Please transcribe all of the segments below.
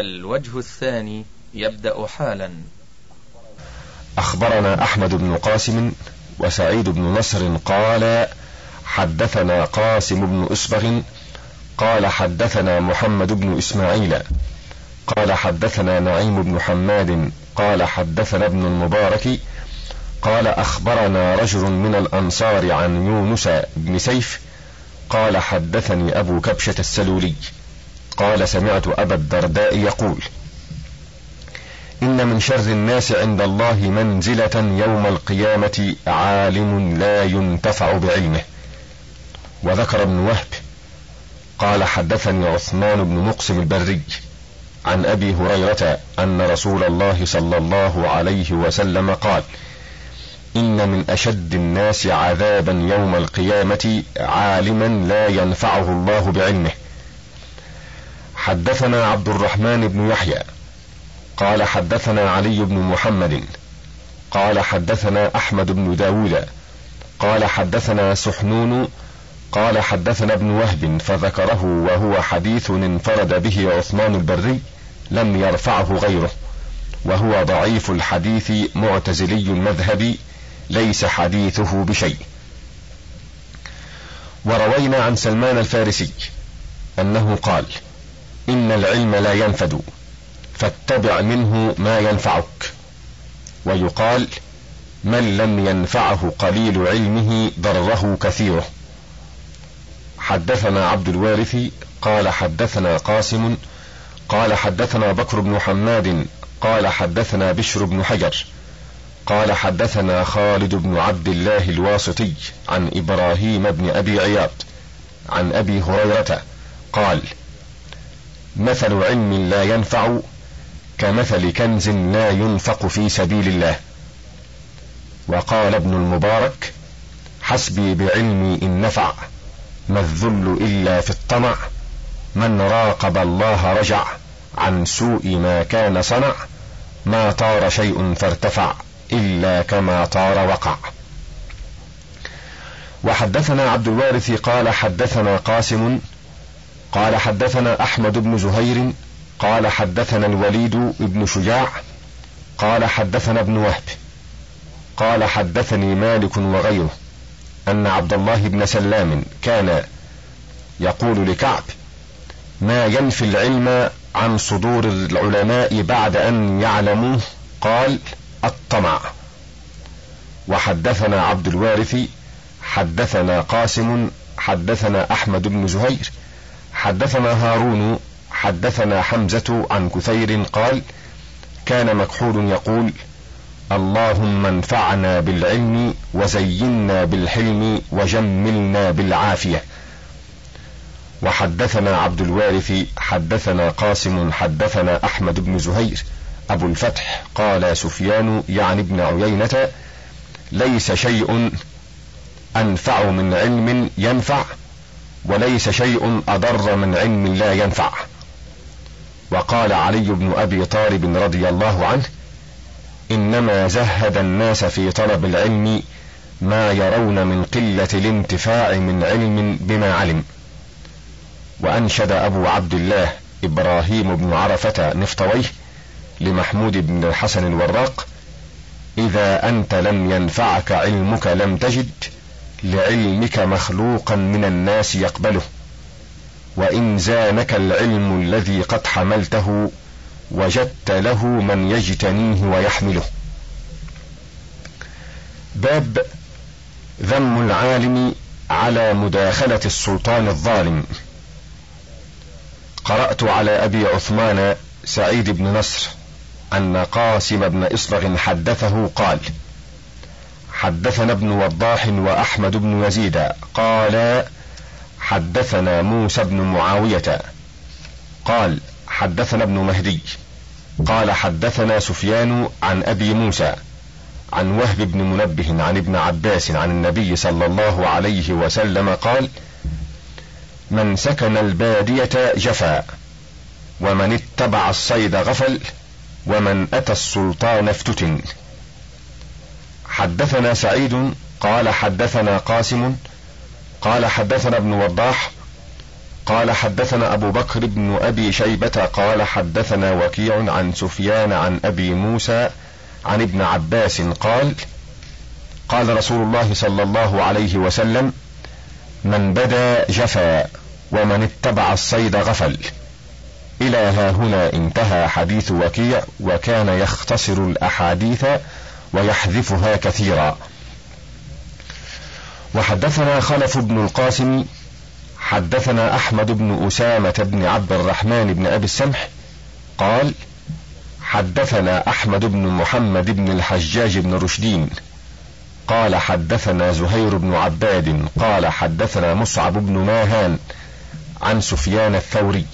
الوجه الثاني يبدأ حالا. أخبرنا أحمد بن قاسم وسعيد بن نصر قال حدثنا قاسم بن أسبغ قال حدثنا محمد بن إسماعيل قال حدثنا نعيم بن حماد قال حدثنا ابن المبارك قال أخبرنا رجل من الأنصار عن يونس بن سيف قال حدثني أبو كبشة السلولي قال سمعت أبا الدرداء يقول إن من شر الناس عند الله منزلة يوم القيامة عالم لا ينتفع بعلمه. وذكر ابن وهب قال حدثني عثمان بن مقسم البري عن أبي هريرة أن رسول الله صلى الله عليه وسلم قال إن من أشد الناس عذابا يوم القيامة عالما لا ينفعه الله بعلمه. حدثنا عبد الرحمن بن يحيى قال حدثنا علي بن محمد قال حدثنا أحمد بن داود قال حدثنا سحنون قال حدثنا ابن وهب فذكره وهو حديث انفرد به عثمان البري لم يرفعه غيره وهو ضعيف الحديث معتزلي المذهب ليس حديثه بشيء. وروينا عن سلمان الفارسي أنه قال إن العلم لا ينفد فاتبع منه ما ينفعك. ويقال من لم ينفعه قليل علمه ضره كثيره. حدثنا عبد الوارث قال حدثنا قاسم قال حدثنا بكر بن حماد قال حدثنا بشر بن حجر قال حدثنا خالد بن عبد الله الواسطي عن إبراهيم بن أبي عياض عن أبي هريرة قال مثل علم لا ينفع كمثل كنز لا ينفق في سبيل الله. وقال ابن المبارك حسبي بعلمي إن نفع ما الذل إلا في الطمع من راقب الله رجع عن سوء ما كان صنع ما طار شيء فارتفع إلا كما طار وقع. وحدثنا عبد الوارث قال حدثنا قاسم قال حدثنا أحمد بن زهير قال حدثنا الوليد بن شجاع قال حدثنا ابن وهب قال حدثني مالك وغيره أن عبد الله بن سلام كان يقول لكعب ما ينفي العلم عن صدور العلماء بعد أن يعلموه؟ قال الطمع. وحدثنا عبد الوارث حدثنا قاسم حدثنا أحمد بن زهير حدثنا هارون حدثنا حمزة عن كثير قال كان مكحول يقول اللهم انفعنا بالعلم وزينا بالحلم وجملنا بالعافية. وحدثنا عبد الوارث حدثنا قاسم حدثنا أحمد بن زهير أبو الفتح قال سفيان يعني ابن عيينة ليس شيء أنفع من علم ينفع. وليس شيء أضر من علم لا ينفع. وقال علي بن أبي طالب رضي الله عنه إنما زهد الناس في طلب العلم ما يرون من قلة الانتفاع من علم بما علم. وأنشد أبو عبد الله إبراهيم بن عرفة نفطويه لمحمود بن الحسن الوراق إذا أنت لم ينفعك علمك لم تجد لعلمك مخلوقا من الناس يقبله وإن زانك العلم الذي قد حملته وجدت له من يجتنيه ويحمله. باب ذم العالم على مداخلة السلطان الظالم. قرأت على أبي عثمان سعيد بن نصر أن قاسم بن إصبغ حدثه قال حدثنا ابن وضاح وأحمد بن يزيد قال حدثنا موسى بن معاوية قال حدثنا ابن مهدي قال حدثنا سفيان عن أبي موسى عن وهب بن منبه عن ابن عباس عن النبي صلى الله عليه وسلم قال من سكن البادية جفا ومن اتبع الصيد غفل ومن أتى السلطان افتتن. حدثنا سعيد قال حدثنا قاسم قال حدثنا ابن وضاح قال حدثنا أبو بكر بن أبي شيبة قال حدثنا وكيع عن سفيان عن أبي موسى عن ابن عباس قال قال رسول الله صلى الله عليه وسلم من بدا جفا ومن اتبع الصيد غفل. إلى ها هنا انتهى حديث وكيع وكان يختصر الأحاديث ويحذفها كثيرا. وحدثنا خلف بن القاسم حدثنا أحمد بن أسامة بن عبد الرحمن بن أبي السمح قال حدثنا أحمد بن محمد بن الحجاج بن رشدين قال حدثنا زهير بن عباد قال حدثنا مصعب بن ماهان عن سفيان الثوري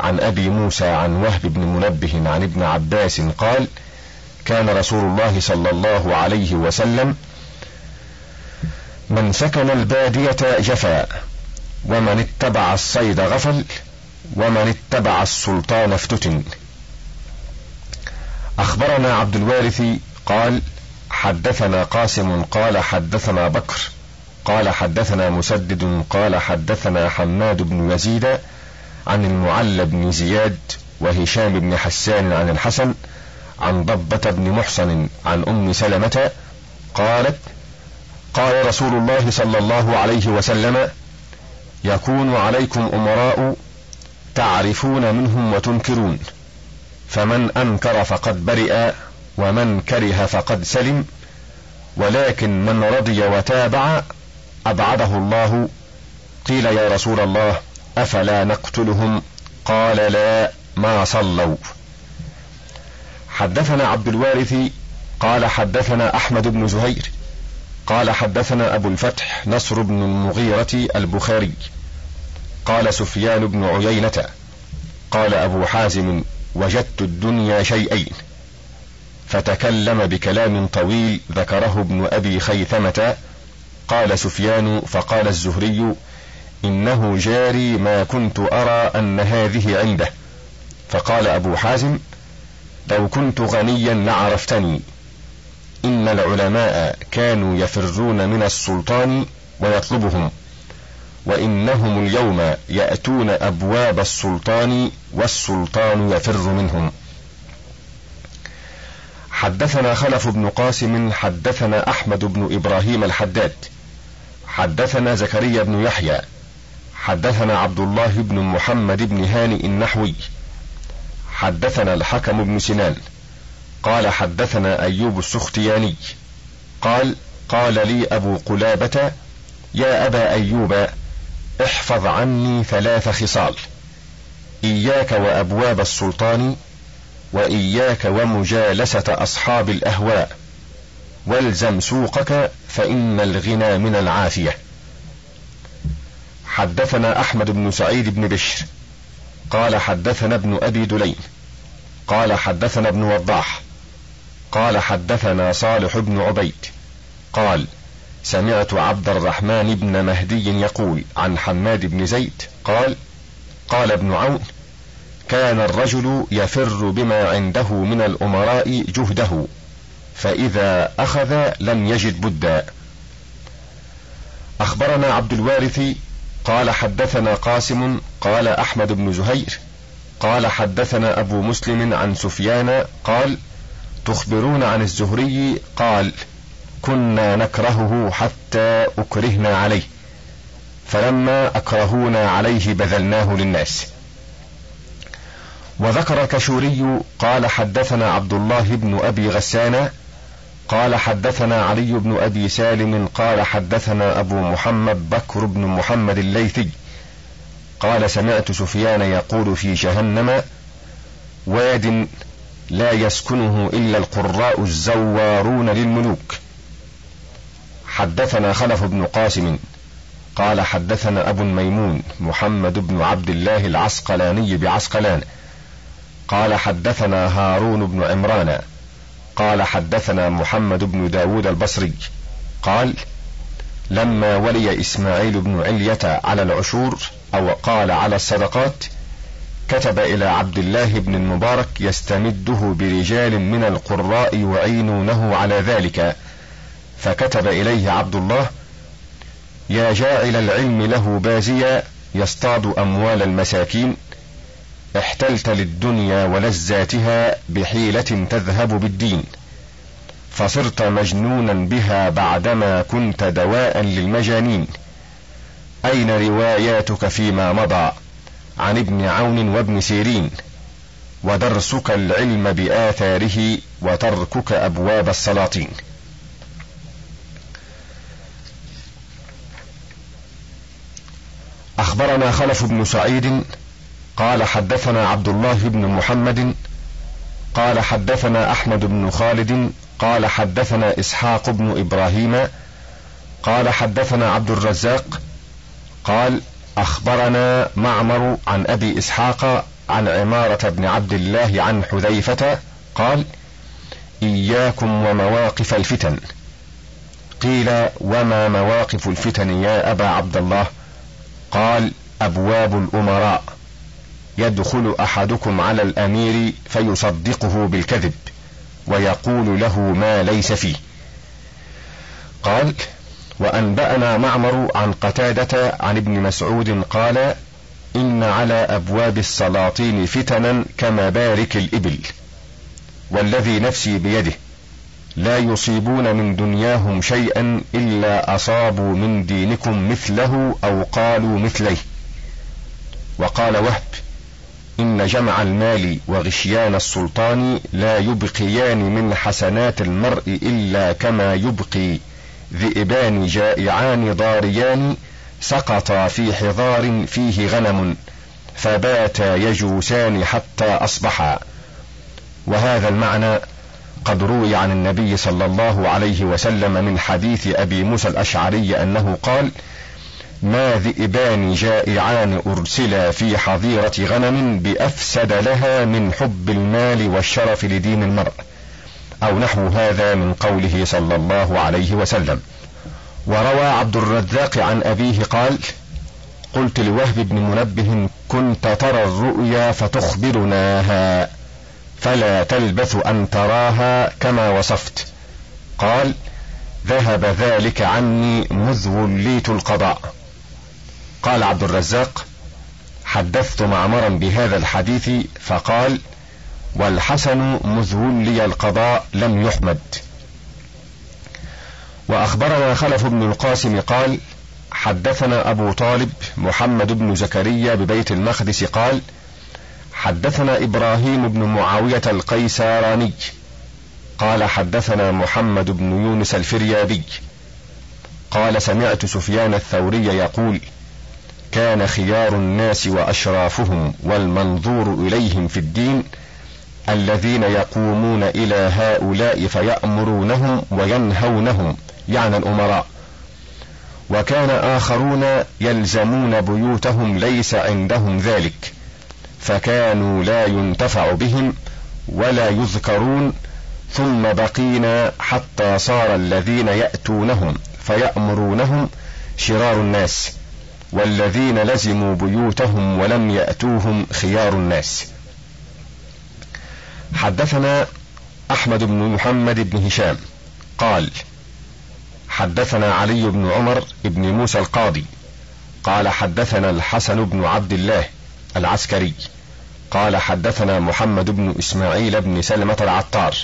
عن أبي موسى عن وهب بن منبه عن ابن عباس قال كان رسول الله صلى الله عليه وسلم من سكن البادية جفا ومن اتبع الصيد غفل ومن اتبع السلطان افتتن. أخبرنا عبد الوارث قال حدثنا قاسم قال حدثنا بكر قال حدثنا مسدد قال حدثنا حماد بن يزيد عن المعلى بن زياد وهشام بن حسان عن الحسن عن ضبة بن محصن عن أم سلمة قالت قال رسول الله صلى الله عليه وسلم يكون عليكم أمراء تعرفون منهم وتنكرون فمن أنكر فقد برئ ومن كره فقد سلم ولكن من رضي وتابع أبعده الله. قيل يا رسول الله أفلا نقتلهم؟ قال لا ما صلوا. حدثنا عبد الوارث قال حدثنا أحمد بن زهير قال حدثنا أبو الفتح نصر بن المغيرة البخاري قال سفيان بن عيينة قال أبو حازم وجدت الدنيا شيئين. فتكلم بكلام طويل ذكره ابن أبي خيثمة قال سفيان فقال الزهري إنه جاري ما كنت أرى أن هذه عنده. فقال أبو حازم لو كنت غنيا لعرفتني. إن العلماء كانوا يفرون من السلطان ويطلبهم وإنهم اليوم يأتون أبواب السلطان والسلطان يفر منهم. حدثنا خلف بن قاسم حدثنا أحمد بن إبراهيم الحداد حدثنا زكريا بن يحيى حدثنا عبد الله بن محمد بن هانئ النحوي حدثنا الحكم بن سنان. قال حدثنا أيوب السختياني. قال قال لي أبو قلابة يا أبا أيوب احفظ عني ثلاث خصال. إياك وأبواب السلطان وإياك ومجالسة أصحاب الأهواء. والزم سوقك فإن الغنى من العافية. حدثنا أحمد بن سعيد بن بشر. قال حدثنا ابن أبي دليم قال حدثنا ابن وضاح. قال حدثنا صالح بن عبيد. قال سمعت عبد الرحمن بن مهدي يقول عن حماد بن زيد قال قال ابن عون كان الرجل يفر بما عنده من الأمراء جهده فإذا أخذ لم يجد بدا. أخبرنا عبد الوارث قال حدثنا قاسم قال أحمد بن زهير قال حدثنا أبو مسلم عن سفيان قال تخبرون عن الزهري قال كنا نكرهه حتى أكرهنا عليه فلما أكرهونا عليه بذلناه للناس. وذكر كشوري قال حدثنا عبد الله بن أبي غسان قال حدثنا علي بن أبي سالم قال حدثنا أبو محمد بكر بن محمد الليثي قال سمعت سفيان يقول في جهنم واد لا يسكنه إلا القراء الزوارون للملوك. حدثنا خلف بن قاسم قال حدثنا أبو الميمون محمد بن عبد الله العسقلاني بعسقلان قال حدثنا هارون بن عمران قال حدثنا محمد بن داود البصري قال لما ولي إسماعيل بن علية على العشور أو قال على الصدقات كتب إلى عبد الله بن المبارك يستمده برجال من القراء يعينونه على ذلك. فكتب إليه عبد الله يا جاعل العلم له بازيا يصطاد أموال المساكين احتلت للدنيا ولذاتها بحيلة تذهب بالدين فصرت مجنونا بها بعدما كنت دواء للمجانين. أين رواياتك فيما مضى عن ابن عون وابن سيرين؟ ودرسك العلم بآثاره وتركك أبواب السلاطين. أخبرنا خلف بن سعيد قال حدثنا عبد الله بن محمد قال حدثنا أحمد بن خالد قال حدثنا إسحاق بن إبراهيم قال حدثنا عبد الرزاق قال أخبرنا معمر عن أبي إسحاق عن عمارة بن عبد الله عن حذيفة قال إياكم ومواقف الفتن. قيل وما مواقف الفتن يا أبا عبد الله؟ قال أبواب الأمراء. يدخل أحدكم على الأمير فيصدقه بالكذب ويقول له ما ليس فيه. قال وأنبأنا معمر عن قتادة عن ابن مسعود قال إن على أبواب السلاطين فتنا كمبارك الإبل والذي نفسي بيده لا يصيبون من دنياهم شيئا إلا أصابوا من دينكم مثله أو قالوا مثليه. وقال وهب إن جمع المال وغشيان السلطان لا يبقيان من حسنات المرء إلا كما يبقي. ذئبان جائعان ضاريان سقطا في حضار فيه غنم فباتا يجوسان حتى أصبحا. وهذا المعنى قد روي عن النبي صلى الله عليه وسلم من حديث أبي موسى الأشعري أنه قال ما ذئبان جائعان أرسلا في حظيرة غنم بأفسد لها من حب المال والشرف لدين المرء. أو نحو هذا من قوله صلى الله عليه وسلم. وروى عبد الرزاق عن أبيه قال قلت لوهب بن منبه كنت ترى الرؤيا فتخبرناها فلا تلبث أن تراها كما وصفت. قال ذهب ذلك عني مذ وليت القضاء. قال عبد الرزاق حدثت معمرا بهذا الحديث فقال والحسن مذ ولي القضاء لم يحمد. وأخبرنا خلف بن القاسم قال حدثنا أبو طالب محمد بن زكريا ببيت المقدس قال حدثنا إبراهيم بن معاوية القيساراني قال حدثنا محمد بن يونس الفريابي قال سمعت سفيان الثوري يقول كان خيار الناس وأشرافهم والمنظور إليهم في الدين الذين يقومون إلى هؤلاء فيأمرونهم وينهونهم يعني الأمراء. وكان آخرون يلزمون بيوتهم ليس عندهم ذلك فكانوا لا ينتفع بهم ولا يذكرون ثم بقينا حتى صار الذين يأتونهم فيأمرونهم شرار الناس. والذين لزموا بيوتهم ولم يأتوهم خيار الناس. حدثنا أحمد بن محمد بن هشام قال حدثنا علي بن عمر بن موسى القاضي قال حدثنا الحسن بن عبد الله العسكري قال حدثنا محمد بن إسماعيل بن سلمة العطار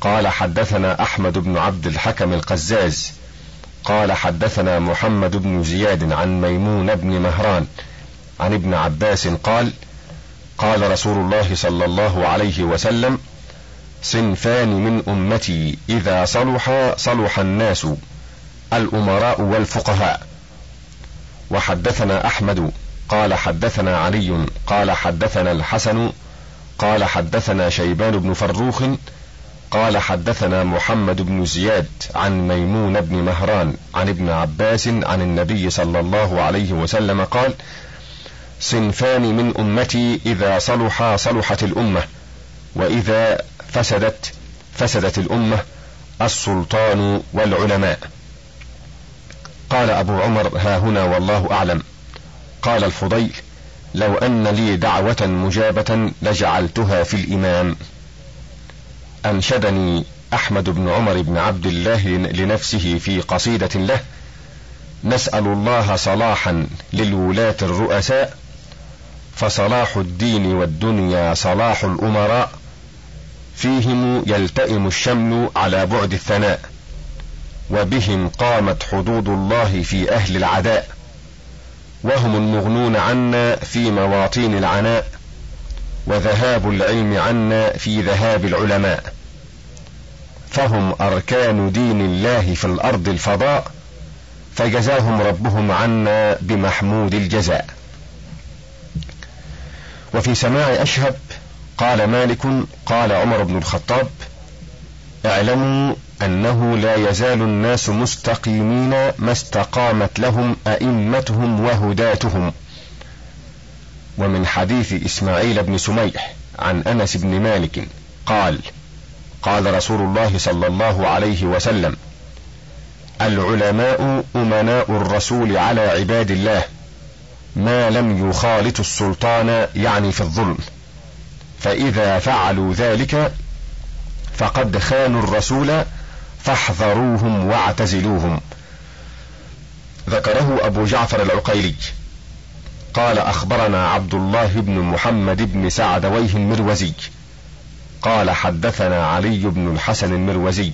قال حدثنا أحمد بن عبد الحكم القزاز قال حدثنا محمد بن زياد عن ميمون بن مهران عن ابن عباس قال قال رسول الله صلى الله عليه وسلم صنفان من أمتي إذا صلح صلح الناس الأمراء والفقهاء. وحدثنا أحمد قال حدثنا علي قال حدثنا الحسن قال حدثنا شيبان بن فروخ قال حدثنا محمد بن زياد عن ميمون بن مهران عن ابن عباس عن النبي صلى الله عليه وسلم قال صنفان من أمتي إذا صلحا صلحت الأمة وإذا فسدت فسدت الأمة السلطان والعلماء. قال أبو عمر ها هنا والله أعلم. قال الفضيل لو أن لي دعوة مجابة لجعلتها في الإمام. أنشدني أحمد بن عمر بن عبد الله لنفسه في قصيدة له نسأل الله صلاحا للولاة الرؤساء فصلاح الدين والدنيا صلاح الأمراء فيهم يلتئم الشمل على بعد الثناء وبهم قامت حدود الله في أهل العداء وهم المغنون عنا في مواطين العناء. وذهاب العلم عنا في ذهاب العلماء. فهم أركان دين الله في الأرض الفضاء فجزاهم ربهم عنا بمحمود الجزاء. وفي سماع أشهب قال مالك قال عمر بن الخطاب اعلموا أنه لا يزال الناس مستقيمين ما استقامت لهم أئمتهم وهداتهم. ومن حديث إسماعيل بن سميح عن أنس بن مالك قال قال رسول الله صلى الله عليه وسلم العلماء أمناء الرسول على عباد الله ما لم يخالط السلطان يعني في الظلم فإذا فعلوا ذلك فقد خانوا الرسول فاحذروهم واعتزلوهم. ذكره أبو جعفر العقيلي. قال أخبرنا عبد الله بن محمد بن سعدويه المروزي. قال حدثنا علي بن الحسن المروزي.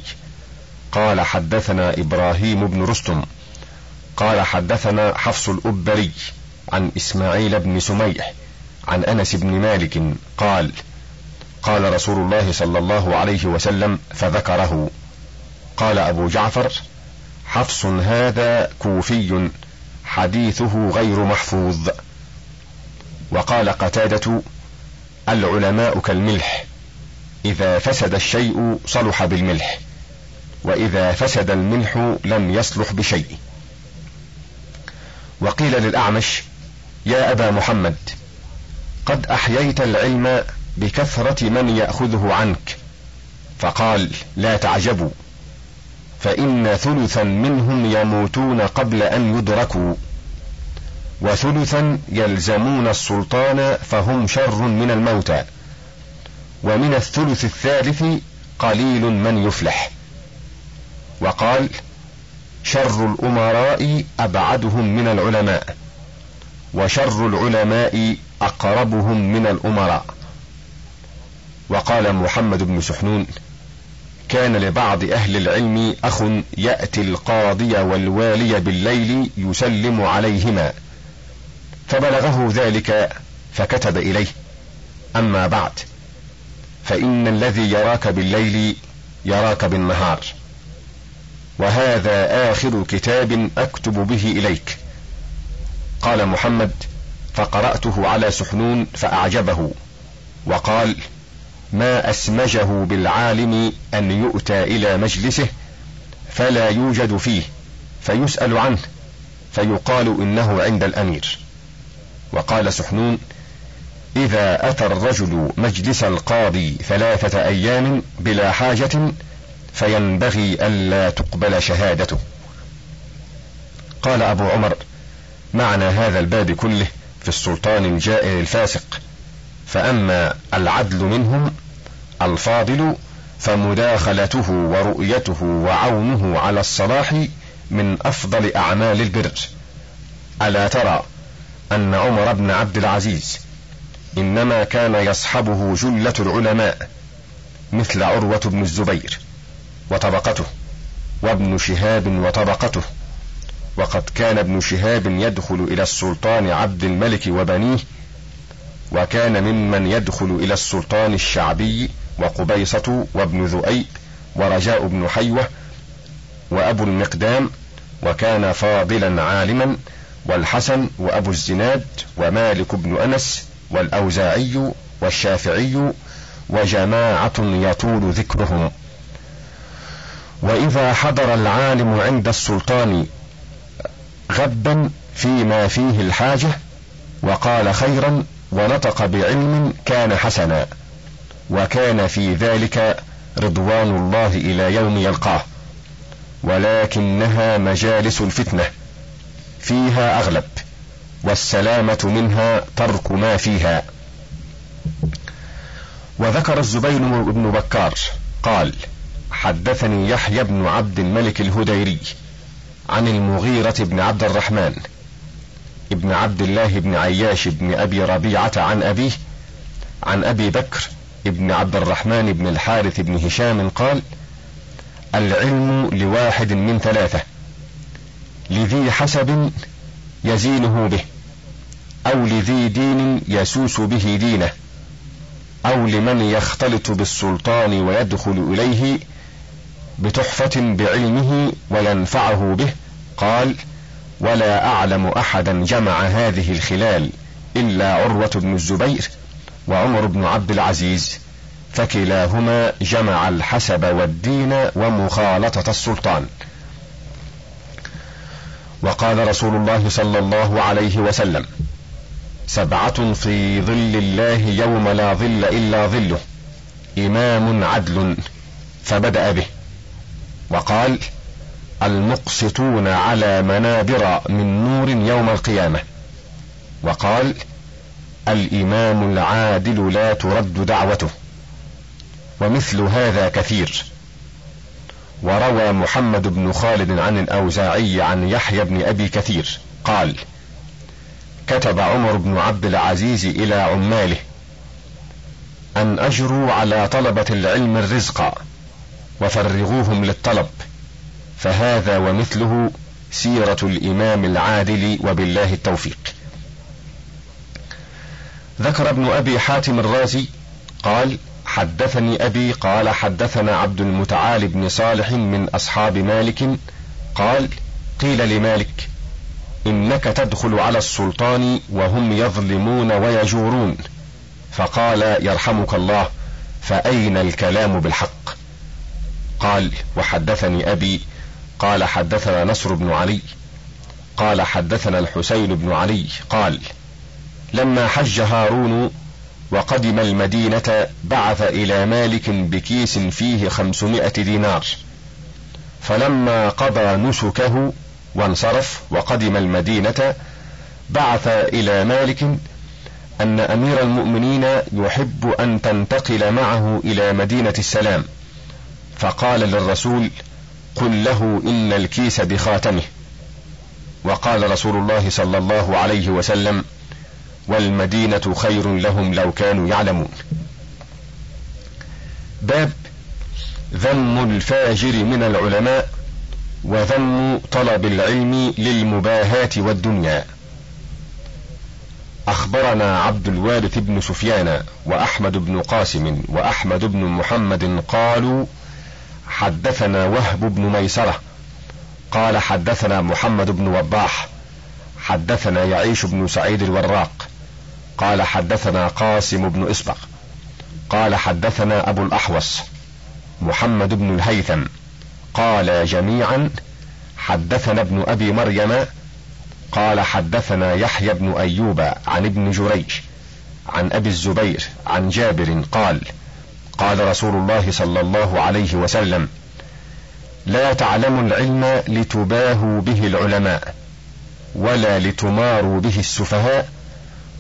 قال حدثنا إبراهيم بن رستم. قال حدثنا حفص الأبري عن إسماعيل بن سميح عن أنس بن مالك قال قال رسول الله صلى الله عليه وسلم فذكره. قال أبو جعفر حفص هذا كوفي حديثه غير محفوظ. وقال قتادة العلماء كالملح إذا فسد الشيء صلح بالملح وإذا فسد الملح لم يصلح بشيء. وقيل للأعمش يا أبا محمد قد أحييت العلم بكثرة من يأخذه عنك. فقال لا تعجبوا فإن ثلثا منهم يموتون قبل أن يدركوا. وثلثا يلزمون السلطان فهم شر من الموتى. ومن الثلث الثالث قليل من يفلح. وقال شر الأمراء أبعدهم من العلماء وشر العلماء أقربهم من الأمراء. وقال محمد بن سحنون كان لبعض أهل العلم أخ يأتي القاضي والوالي بالليل يسلم عليهما. فبلغه ذلك فكتب إليه. أما بعد فإن الذي يراك بالليل يراك بالنهار وهذا آخر كتاب أكتب به إليك. قال محمد فقرأته على سحنون فأعجبه وقال ما أسمجه بالعالم أن يؤتى إلى مجلسه فلا يوجد فيه فيسأل عنه فيقال إنه عند الأمير. وقال سحنون إذا أتى الرجل مجلس القاضي ثلاثة أيام بلا حاجة فينبغي ألا تقبل شهادته. قال أبو عمر معنى هذا الباب كله في السلطان الجائر الفاسق. فأما العدل منهم الفاضل فمداخلته ورؤيته وعونه على الصلاح من أفضل أعمال البر. ألا ترى أن عمر بن عبد العزيز إنما كان يصحبه جلة العلماء مثل عروة بن الزبير وطبقته وابن شهاب وطبقته وقد كان ابن شهاب يدخل إلى السلطان عبد الملك وبنيه وكان ممن يدخل إلى السلطان الشعبي وقبيصة وابن ذؤيب ورجاء بن حيوة وأبو المقدام وكان فاضلا عالما والحسن وأبو الزناد ومالك بن أنس والأوزاعي والشافعي وجماعة يطول ذكرهم. وإذا حضر العالم عند السلطان غبا فيما فيه الحاجة وقال خيرا ونطق بعلم كان حسنا وكان في ذلك رضوان الله إلى يوم يلقاه ولكنها مجالس الفتنة. فيها أغلب والسلامة منها ترك ما فيها. وذكر الزبير بن بكار قال حدثني يحيى بن عبد الملك الهديري عن المغيرة بن عبد الرحمن ابن عبد الله بن عياش بن أبي ربيعة عن أبيه عن أبي بكر ابن عبد الرحمن بن الحارث بن هشام قال العلم لواحد من ثلاثة لذي حسب يزينه به أو لذي دين يسوس به دينه أو لمن يختلط بالسلطان ويدخل إليه بتحفة بعلمه وينفعه به قال ولا أعلم أحدا جمع هذه الخلال إلا عروة بن الزبير وعمر بن عبد العزيز فكلاهما جمع الحسب والدين ومخالطة السلطان. وقال رسول الله صلى الله عليه وسلم سبعة في ظل الله يوم لا ظل إلا ظله إمام عدل فبدأ به. وقال المقسطون على منابر من نور يوم القيامة. وقال الإمام العادل لا ترد دعوته. ومثل هذا كثير. وروى محمد بن خالد عن الأوزاعي عن يحيى بن أبي كثير. قال كتب عمر بن عبد العزيز إلى عماله أن أجروا على طلبة العلم الرزق وفرغوهم للطلب فهذا ومثله سيرة الإمام العادل وبالله التوفيق. ذكر ابن أبي حاتم الرازي قال حدثني أبي قال حدثنا عبد المتعال بن صالح من أصحاب مالك قال قيل لمالك إنك تدخل على السلطان وهم يظلمون ويجورون. فقال يرحمك الله فأين الكلام بالحق؟ قال وحدثني أبي قال حدثنا نصر بن علي قال حدثنا الحسين بن علي قال لما حج هارون وقدم المدينة بعث إلى مالك بكيس فيه خمسمائة دينار. فلما قضى نسكه وانصرف وقدم المدينة بعث إلى مالك أن أمير المؤمنين يحب أن تنتقل معه إلى مدينة السلام. فقال للرسول قل له إن الكيس بخاتمه. وقال رسول الله صلى الله عليه وسلم والمدينة خير لهم لو كانوا يعلمون. باب ذم الفاجر من العلماء وذم طلب العلم للمباهاة والدنيا. أخبرنا عبد الوارث بن سفيان وأحمد بن قاسم وأحمد بن محمد قالوا حدثنا وهب بن ميسرة. قال حدثنا محمد بن وضاح حدثنا يعيش بن سعيد الوراق. قال حدثنا قاسم بن إسبق. قال حدثنا أبو الأحوص محمد بن الهيثم. قال جميعا حدثنا ابن أبي مريم. قال حدثنا يحيى بن أيوب عن ابن جريج عن أبي الزبير عن جابر قال قال رسول الله صلى الله عليه وسلم لا تعلموا العلم لتباهوا به العلماء ولا لتماروا به السفهاء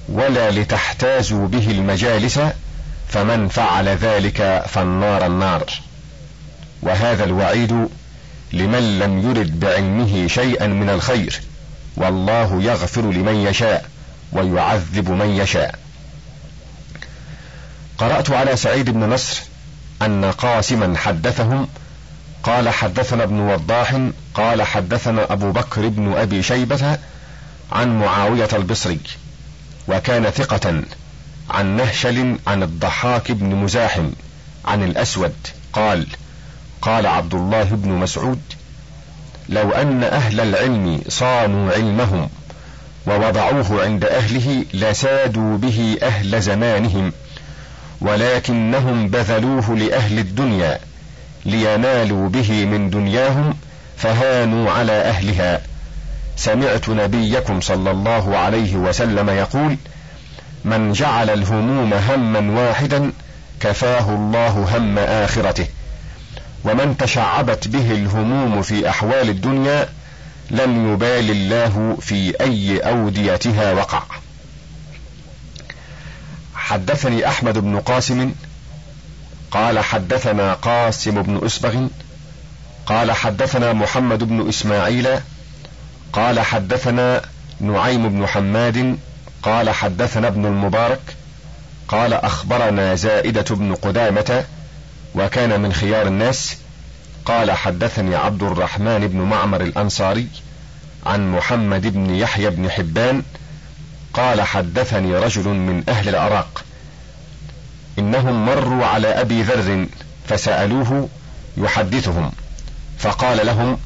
ولا لتحتازوا به المجالس فمن فعل ذلك فالنار النار. وهذا الوعيد لمن لم يرد بعلمه شيئا من الخير والله يغفر لمن يشاء ويعذب من يشاء. قرأت على سعيد بن نصر أن قاسما حدثهم قال حدثنا ابن وضاح قال حدثنا أبو بكر بن أبي شيبة عن معاوية البصري. وكان ثقة عن نهشل عن الضحاك بن مزاحم عن الأسود. قال قال عبد الله بن مسعود لو أن أهل العلم صانوا علمهم ووضعوه عند أهله لسادوا به أهل زمانهم ولكنهم بذلوه لأهل الدنيا لينالوا به من دنياهم فهانوا على أهلها. سمعت نبيكم صلى الله عليه وسلم يقول من جعل الهموم هما واحدا كفاه الله هم آخرته ومن تشعبت به الهموم في أحوال الدنيا لم يبال الله في أي أوديتها وقع. حدثني أحمد بن قاسم قال حدثنا قاسم بن أسبغ قال حدثنا محمد بن إسماعيل قال حدثنا نعيم بن حماد قال حدثنا ابن المبارك قال أخبرنا زائدة بن قدامة وكان من خيار الناس قال حدثني عبد الرحمن بن معمر الأنصاري عن محمد بن يحيى بن حبان قال حدثني رجل من أهل العراق إنهم مروا على أبي ذر فسألوه يحدثهم فقال لهم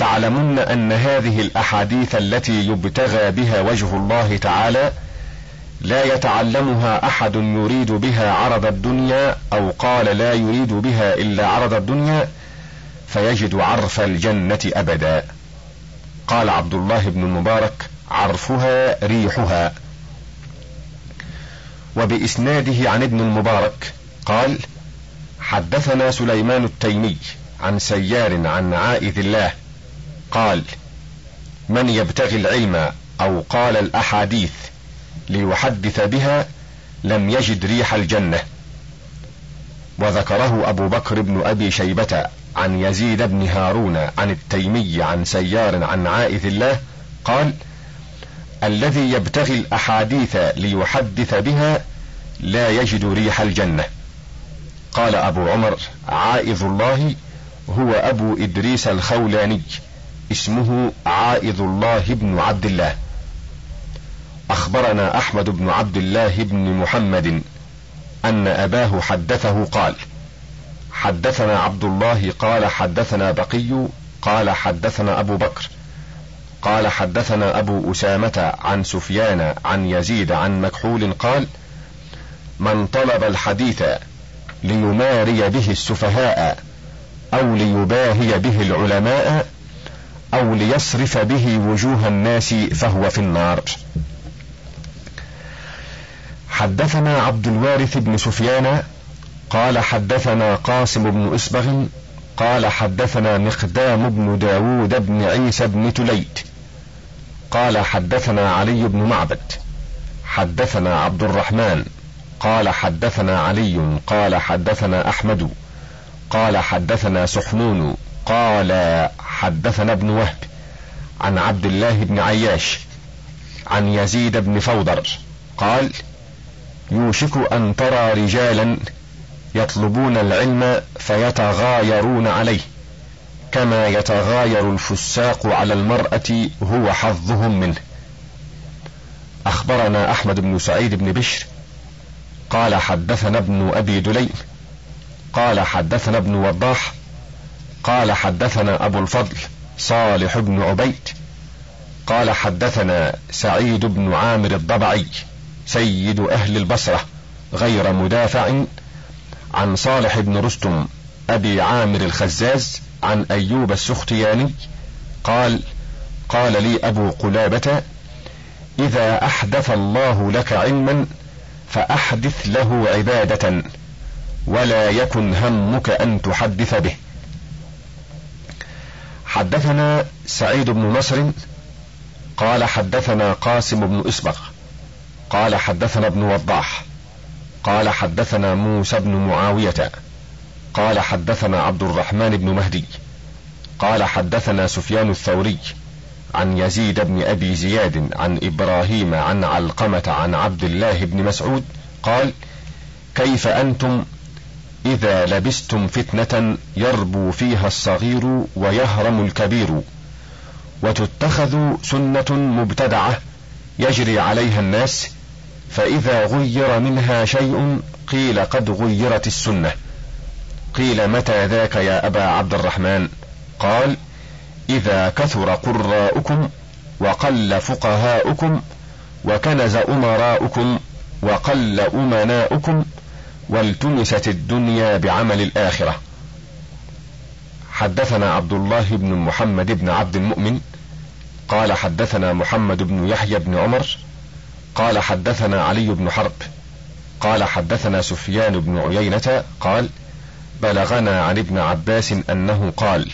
تعلمن أن هذه الأحاديث التي يبتغى بها وجه الله تعالى لا يتعلمها أحد يريد بها عرض الدنيا أو قال لا يريد بها إلا عرض الدنيا فيجد عرف الجنة أبدا. قال عبد الله بن المبارك عرفها ريحها. وبإسناده عن ابن المبارك قال حدثنا سليمان التيمي عن سيار عن عائذ الله قال من يبتغي العلم أو قال الأحاديث ليحدث بها لم يجد ريح الجنة. وذكره أبو بكر بن أبي شيبة عن يزيد بن هارون عن التيمي عن سيار عن عائذ الله قال الذي يبتغي الأحاديث ليحدث بها لا يجد ريح الجنة. قال أبو عمر عائذ الله هو أبو إدريس الخولاني. اسمه عائذ الله بن عبد الله. أخبرنا أحمد بن عبد الله بن محمد أن أباه حدثه قال حدثنا عبد الله قال حدثنا بقي قال حدثنا أبو بكر قال حدثنا أبو أسامة عن سفيان عن يزيد عن مكحول قال من طلب الحديث ليماري به السفهاء أو ليباهي به العلماء أو ليصرف به وجوه الناس فهو في النار. حدثنا عبد الوارث بن سفيان قال حدثنا قاسم بن إسبغ قال حدثنا مقدام بن داود بن عيسى بن تليد قال حدثنا علي بن معبد حدثنا عبد الرحمن قال حدثنا علي قال حدثنا أحمد قال حدثنا سحنون قال حدثنا ابن وهب عن عبد الله بن عياش عن يزيد بن فوضر قال يوشك أن ترى رجالا يطلبون العلم فيتغايرون عليه كما يتغاير الفساق على المرأة هو حظهم منه. أخبرنا أحمد بن سعيد بن بشر قال حدثنا ابن أبي دليم قال حدثنا ابن وضاح قال حدثنا أبو الفضل صالح بن عبيد قال حدثنا سعيد بن عامر الضبعي سيد أهل البصرة غير مدافع عن صالح بن رستم أبي عامر الخزاز عن أيوب السختياني قال قال لي أبو قلابة إذا أحدث الله لك علما فأحدث له عبادة ولا يكن همك أن تحدث به. حدثنا سعيد بن نصر قال حدثنا قاسم بن اسبغ قال حدثنا ابن وضاح قال حدثنا موسى بن معاوية قال حدثنا عبد الرحمن بن مهدي قال حدثنا سفيان الثوري عن يزيد بن أبي زياد عن إبراهيم عن علقمة عن عبد الله بن مسعود قال كيف أنتم إذا لبستم فتنة يربو فيها الصغير ويهرم الكبير وتتخذ سنة مبتدعة يجري عليها الناس فإذا غير منها شيء قيل قد غيرت السنة. قيل متى ذاك يا أبا عبد الرحمن؟ قال إذا كثر قراؤكم وقل فقهاؤكم وكنز أمراؤكم وقل أمناؤكم والتمست الدنيا بعمل الآخرة. حدثنا عبد الله بن محمد بن عبد المؤمن قال حدثنا محمد بن يحيى بن عمر قال حدثنا علي بن حرب قال حدثنا سفيان بن عيينة قال بلغنا عن ابن عباس أنه قال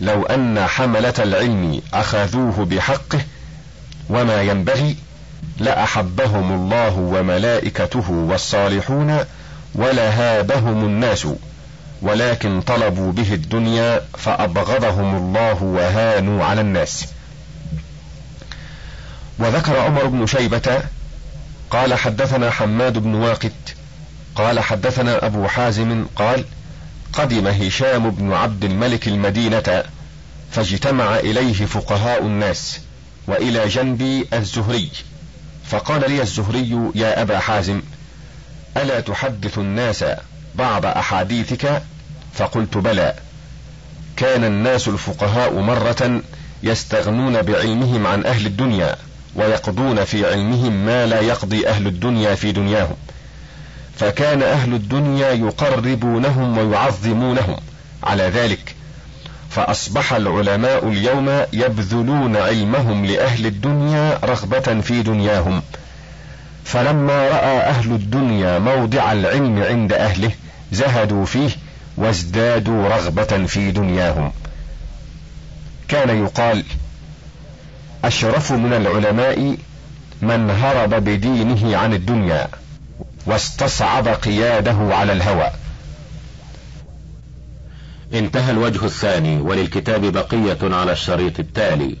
لو أن حملة العلم أخذوه بحقه وما ينبغي لأحبهم الله وملائكته والصالحون ولهابهم الناس ولكن طلبوا به الدنيا فأبغضهم الله وهانوا على الناس. وذكر عمر بن شيبة قال حدثنا حماد بن واقد قال حدثنا أبو حازم قال قدم هشام بن عبد الملك المدينة فاجتمع إليه فقهاء الناس وإلى جنبي الزهري فقال لي الزهري يا أبا حازم ألا تحدث الناس بعض أحاديثك؟ فقلت بلى. كان الناس الفقهاء مرة يستغنون بعلمهم عن أهل الدنيا ويقضون في علمهم ما لا يقضي أهل الدنيا في دنياهم. فكان أهل الدنيا يقربونهم ويعظمونهم. على ذلك فأصبح العلماء اليوم يبذلون علمهم لأهل الدنيا رغبة في دنياهم. فلما رأى أهل الدنيا موضع العلم عند أهله زهدوا فيه وازدادوا رغبة في دنياهم. كان يقال أشرف من العلماء من هرب بدينه عن الدنيا واستصعب قياده على الهوى. انتهى الوجه الثاني وللكتاب بقية على الشريط التالي.